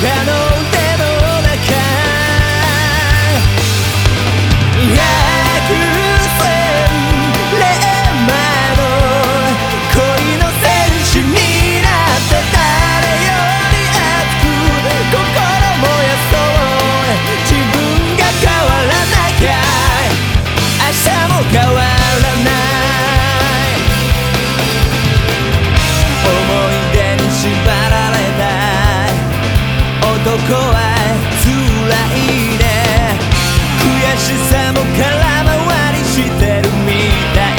piano. 男は辛いね。悔しさも空回りしてるみたい。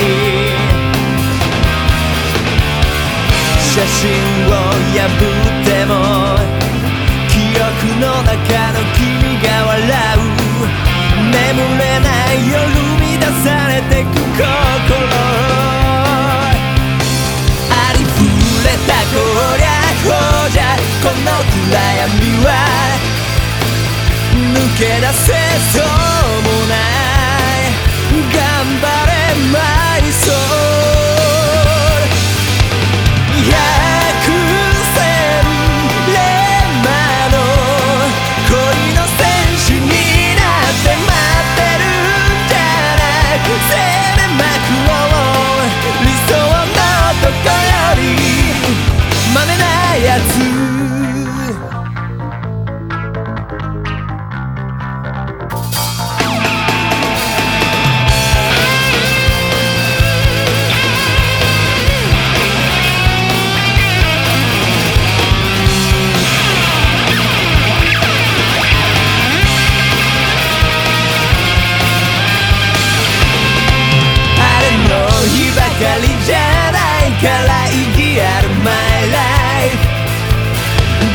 写真を破っても記憶の中の君が笑う。眠れない夜乱されてく心け出せそうもない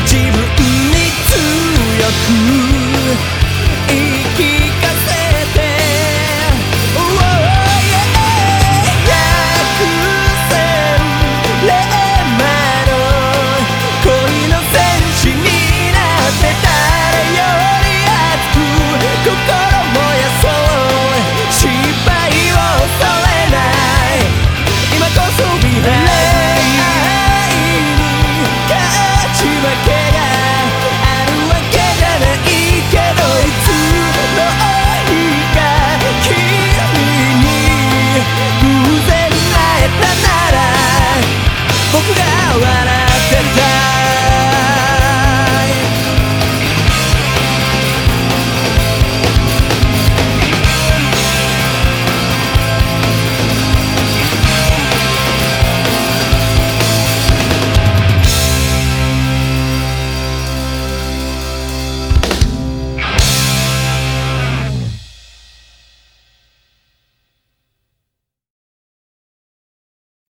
自分に強く